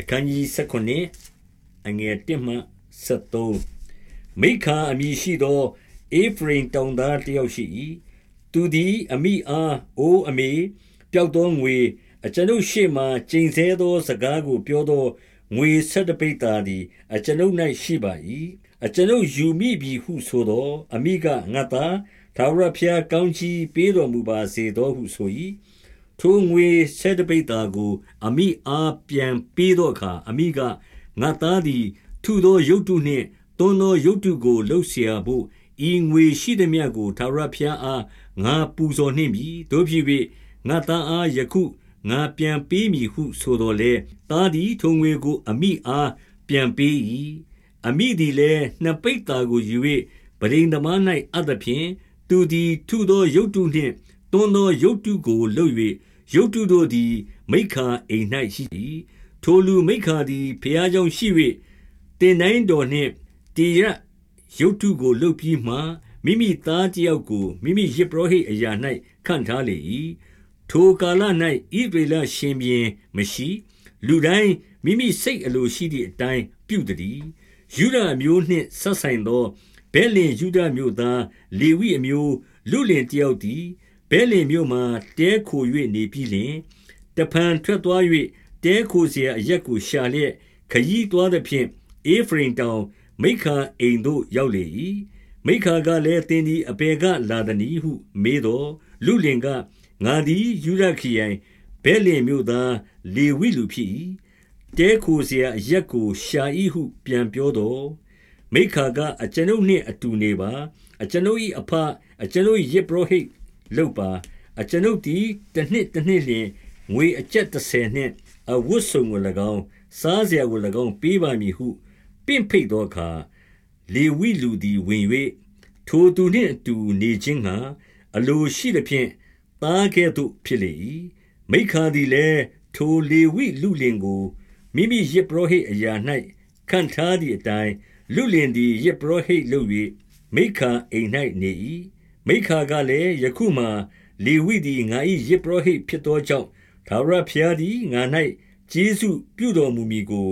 အခန်းကြီး19အငယ်1မှ73မိခာအမည်ရှိသောအေဖရင်တောင်သားတယောက်ရှိ၏သူသည်အမိအားအိုးအမေပျောက်သောငွေအကျွန်ုပ်ရှေ့မှကျိန်ဆဲသောစကားကိုပြောသောငွေဆက်တပိတ်သားသည်အကျွန်ုပ်၌ရှိပါ၏အကျွန်ုပ်ယူမိပြီဟုဆိုသောအမိကငါသားသာဝရဖျားကောင်းကြီးပေးတော်မူပါစေသောဟုဆို၏ ထိုငွေဆယ်တပိတ်သားကိုအမိအားပြန်ပေးသောအခါအမိကငါသားသည်ထုသောရုပ်တုနှင့်သွန်းသောရုပ်တုကိုလှုပ်เสียဖို့ဤငွေရှိသည်မြတ်ကိုသာရဖျားအားငါပူဇော်နှင့်ပြီတို့ဖြစ်၍ငါသားအားယခုငါပြန်ပေးမည်ဟုဆိုတော်လေသားသည်ထုံငွေကိုအမိအားပြန်ပေး၏အမိသည်လည်းနှစ်ပိတ်သားကိုယူ၍ပရိန်သမား၌အပ်သဖြင့်သူသည်ထုသောရုပ်တုနှင့်သွန်းသောရုပ်တုကိုလှုပ်၍ ရုပ်တုတို့သည် မိခာအိမ်၌ရှိ၏ထိုလူမိခာသည်ဖျားကြောင့်ရှိ၍တင်တိုင်းတော်နှင့်တေရရုပ်တုကိုလှုပ်ပြီးမှမိမိသားတယောက်ကိုမိမိယေဘရဟိအရာ၌ခန့်ထားလေ၏ထိုကာလ၌ဣဗေလရှင်ဘင်မရှိ လူတိုင်းမိမိစိတ်အလိုရှိသည့်အတိုင်းပြုသည်ယူဒအမျိုးနှင့်ဆက်ဆိုင်သောဘဲလင်ယူဒမျိုးသားလေဝိအမျိုးလူလင်တယောက်သည် ဘဲလင်မြို့မှတဲခို၍နေပြီးလျှင်တဖန်ထွက်သွား၍တဲခိုเสียအရက်ကိုရှာလျက်ခยีသွားသည်ဖြင့်အေဖရင်တောင်မိခာအိမ်သို့ရောက်လေ၏မိခာကလည်းတင်းဒီအပေကလာသည်ဟု မေးတော်လူလင်ကငါသည်ယူရခရိုင်ဘဲလင်မြို့သားလေဝိလူဖြစ်၏တဲခိုเสียအရက်ကိုရှာ၏ဟု ပြန်ပြောတော်မိခာကအကျွန်ုပ်နှင့်အတူနေပါအကျွန်ုပ်၏အဖအကျွန်ုပ်ယေဘရဟိတ် လုပ်ပါအကျွန်ုပ်သည်တစ်နှစ်တစ်နှစ်လျင်ငွေအကျပ်30နှင့်အဝတ်စုံကို၎င်းစားစရာကို၎င်းပေးပါမည်ဟု ပင့်ဖိတ်သောအခါလေဝိလူသည်ဝင်၍ထိုသူနှင့်အတူနေခြင်းဟာအလိုရှိသဖြင့်သားကဲ့သို့ဖြစ်လေ၏မိခါသည်လည်းထိုလေဝိလူလင်ကိုမိမိယေဘရဟိအရာ၌ခံထားသည့်အတိုင်းလူလင်သည်ယေဘရဟိလုပ်၍မိခါအိမ်၌နေ၏ မိခါကလည်းယခုမှလေဝိသည်ငါ၏ယေဘရဟိဖြစ်သောကြောင့်သာရဖျားသည်ငါ၌ကျေးဇူးပြုတော်မူမည်ကို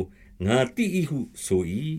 ငါသိ၏ဟုဆို၏